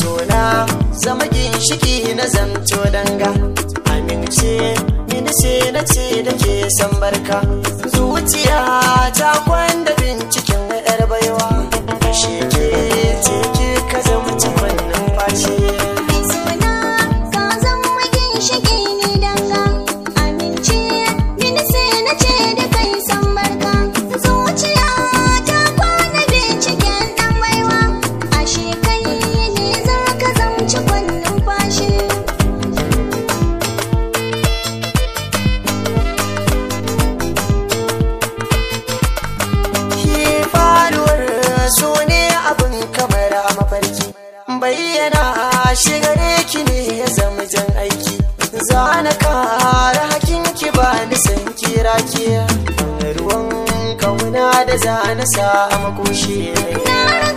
sona zama ginshiki na zanto danga. Amince mini ce na ce da ke san barka. Zuciya yana shi gare ki ne ya zama jan aiki. Za na kara hakin ki ba ni san kira ki. Ruwan ƙauna da za na sa makoshi ne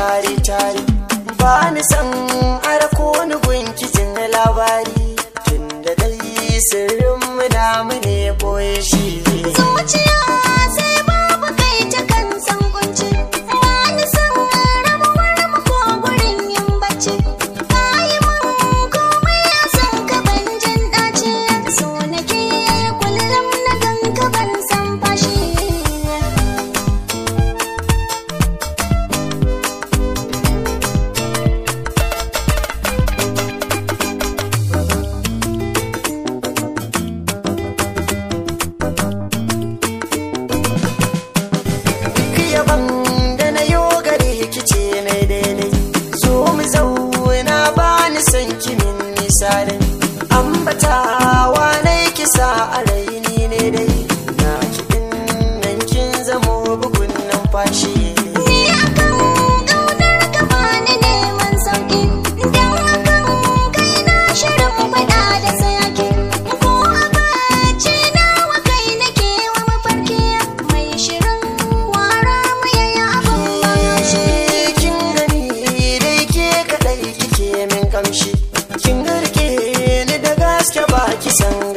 tare tare. Ba ni san ara ko wani gunki jin labari. Tunda dai sirrin mu da mu ne ɓoye shi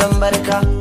somebody call.